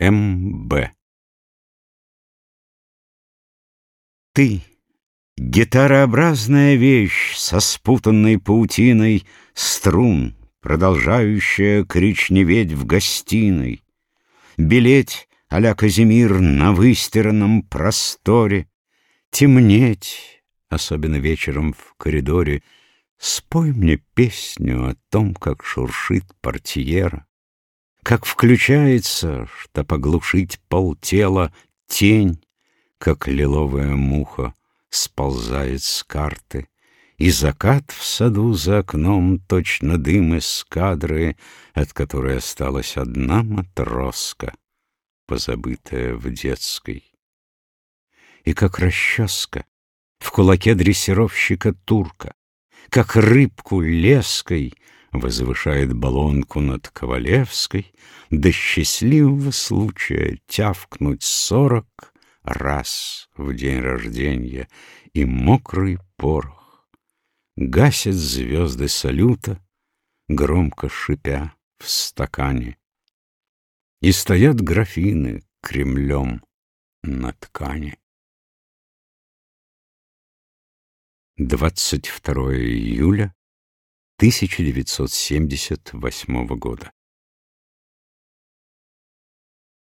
М.Б. Ты, гитарообразная вещь Со спутанной паутиной струн, Продолжающая кричневеть в гостиной, Белеть а-ля Казимир на выстиранном просторе, Темнеть, особенно вечером в коридоре, Спой мне песню о том, как шуршит портьера, Как включается, чтоб оглушить полтела, Тень, как лиловая муха, сползает с карты, И закат в саду за окном точно дым из кадры, От которой осталась одна матроска, Позабытая в детской. И как расческа в кулаке дрессировщика турка, как рыбку леской Возвышает баллонку над Ковалевской, До счастливого случая тявкнуть сорок Раз в день рождения, и мокрый порох Гасит звезды салюта, громко шипя в стакане. И стоят графины Кремлем на ткани. 22 июля 1978 года.